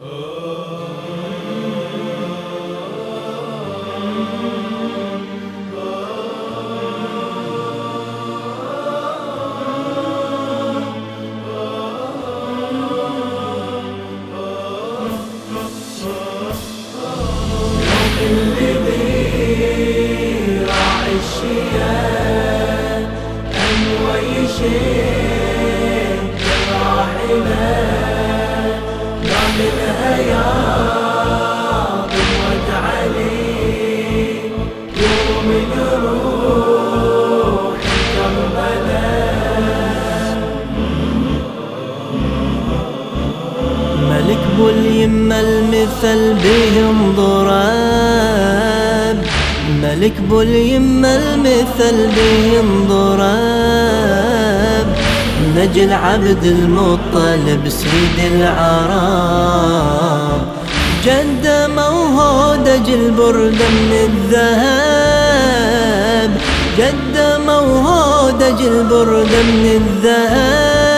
ملك المثل بهم ضراب. ملك بو اليمة المثل بهم ضراب. نجل عبد المطلب سيد العرب جد موهودج البردة من الذهب. جد موهودج البردة من الذهب.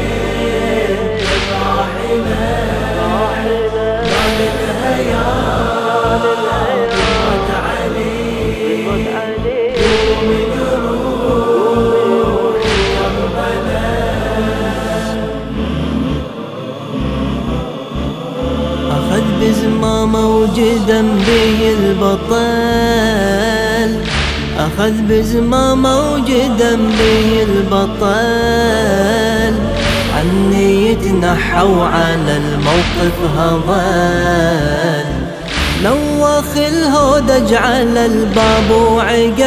أخذ بزمامه وجدا به البطل. أخذ بزمامه وجدا به البطل. عني يتنحوا على الموقف هضل. نوخ الهودج على الباب وعقل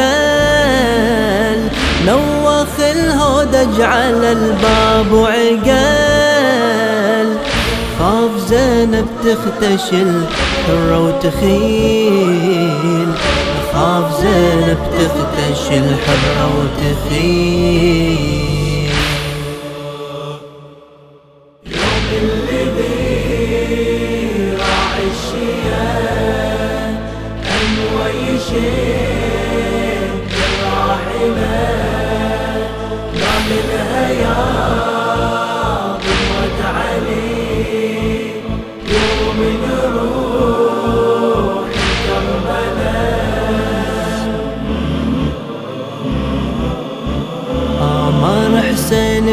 نوخ الهودج على الباب وعقل خاف زينب تختشل حرة وتخيل. خاف زينب تختشل حرة وتخيل.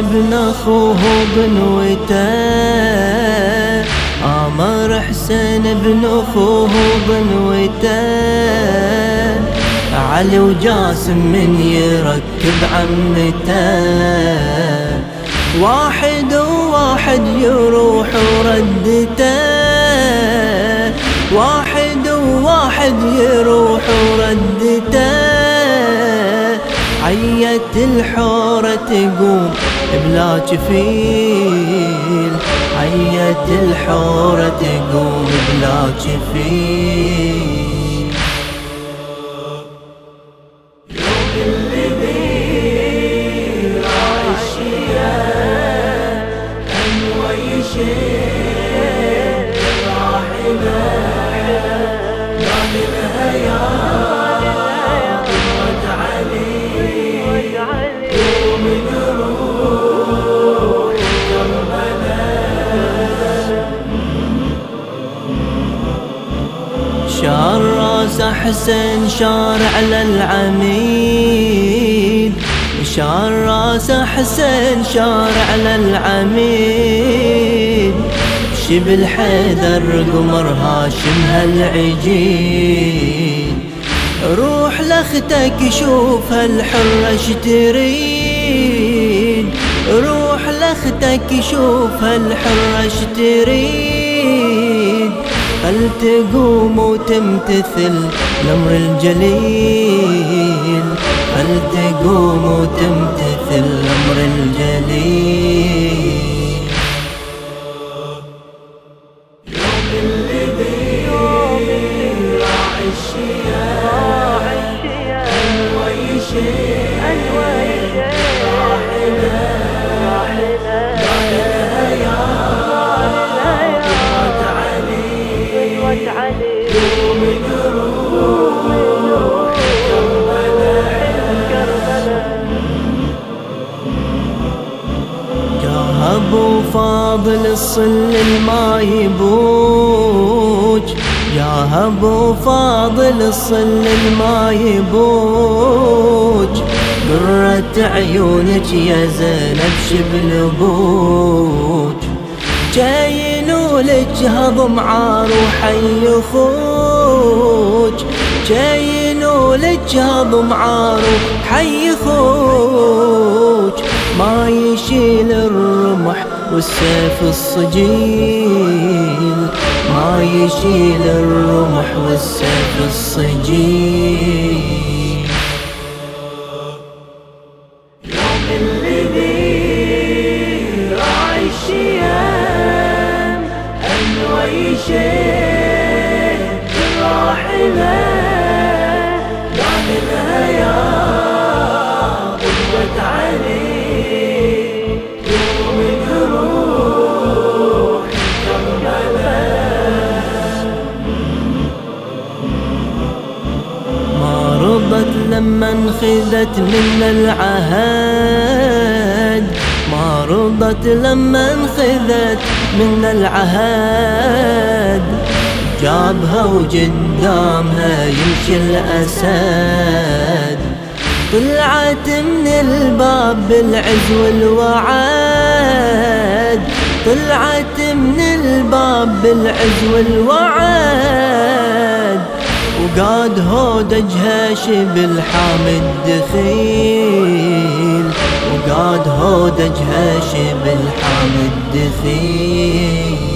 حسين بن أخوه بنوته أمر حسين بن أخوه بنوته علي وجاسم من يركب عمته. واحد وواحد يروح وردته. واحد وواحد يروح وردته. عيت الحورة تقوم بلا جفيل عيت الحورة تقوم بلا جفيل. راس حسين شار على العميد. شار رأس حسين شار على العميد. شبل حيدر قمر هاشم هالعجيد. روح لأختك شوف هالحرة اشتريد روح لأختك شوف هالحرة اشتريد هل تقوم وتمتثل الأمر الجليل. هل تقوم وتمتثل الأمر الجليل. أنوى الصل الما يبوج. يا أبو فاضل الصل الما يبوج. قرة عيونك يا زينب شبل بوج. جاينو لك هضم عار وحي خوج جاينو لك هضم عار وحي خوج ما يشيل الرمح والسيف الصجيل. ما يشيل الرمح والسيف الصجيل. انخذت منا العهد ما رضت لما انخذت منا العهد. جابها وقدامها يمشي الأسد. طلعت من الباب بالعز والوعد. طلعت من الباب بالعز والوعد. وقاد هودجها شبل حامد دخيل وقاد هودجها شبل حامد دخيل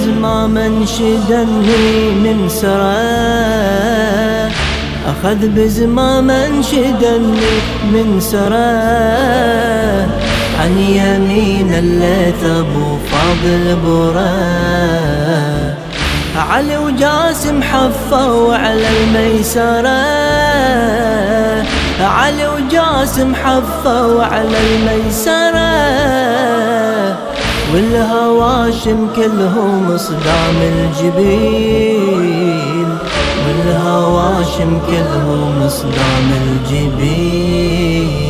بزمام شدني من سراه أخذ بزمام شدني من سراه عن يمين الليث أبو فاضل براه علي وجاسم حفوا على الميسرة. علي وجاسم حفوا على الميسرة. والهواشم كلهم صدام الجبين. والهواشم كلهم صدام الجبين.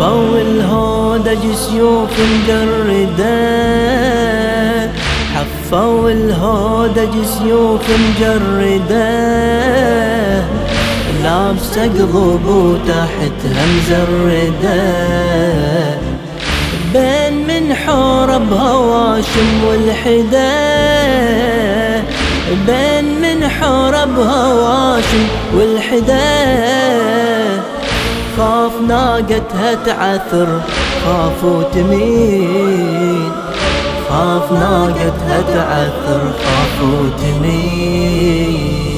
حفوا الهودج سيوف مجردة. حفوا الهودج سيوف مجردة. لابسة قضب وتحتها مزردة بين من حورب هواشم والحدا بين من حورب هواشم والحدا خاف ناقتها تعثر خافوا تمين خاف ناقتها تعثر خافوا تمين